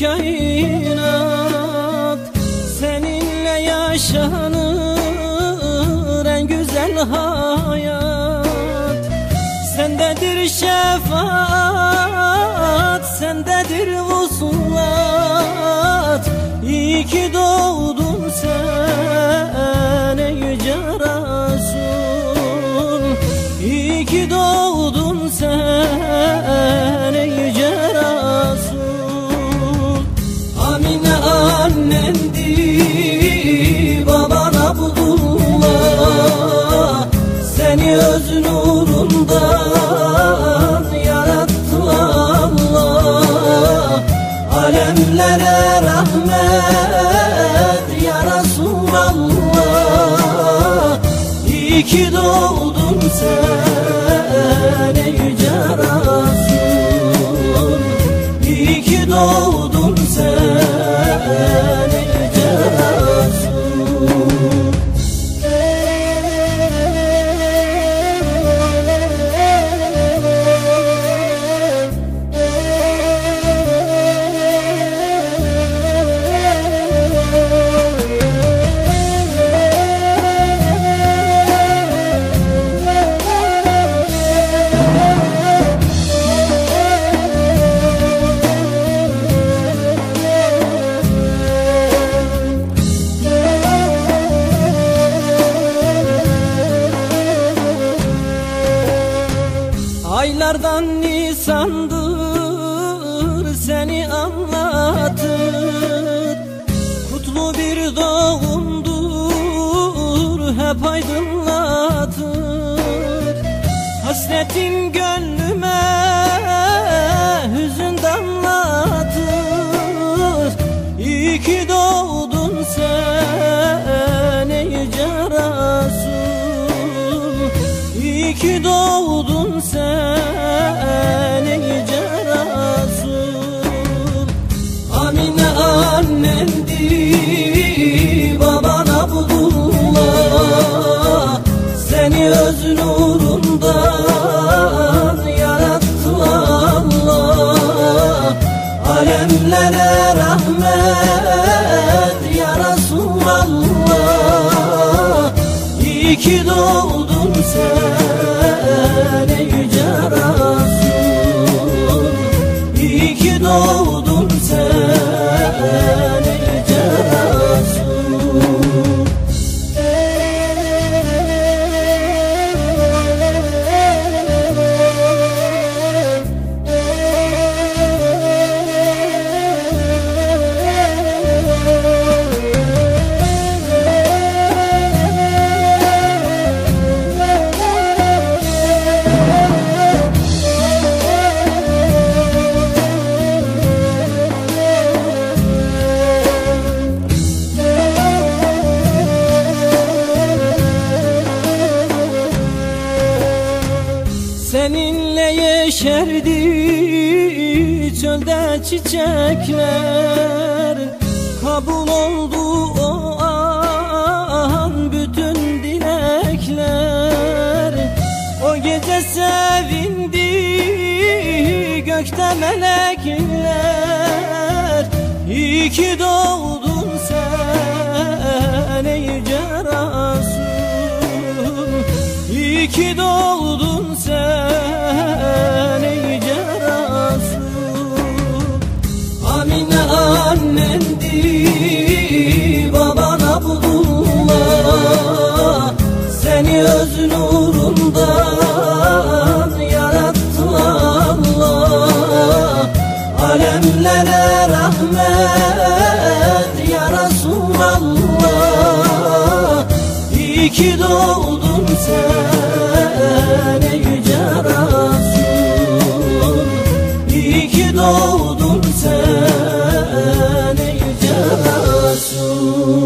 kainat. Seninle yaşanır en güzel hal. Seni öz nurundan yarattı Allah. Alemlere rahmet ya Resulallah İyi ki doğdun sen Aylardan Nisan'dır seni anlatır. Kutlu bir doğumdur hep aydınlatır. Hasretin gönlüme İyi ki doğdun sen ey Resul Amine annendi baban Abdullah Seni öz nurundan yarattı Allah Alemlere rahmet ya Resulallah İyi ki doğdun sen yeşerdi çölde çiçekler. Kabul oldu o an bütün dilekler. O gece sevindi gökte melekler. İyi ki doğdun sen nurundan yarattı Allah. Alemlere rahmet ya Resulallah. İyi ki doğdun sen yüce Resul İyi ki doğdun sen yüce Resul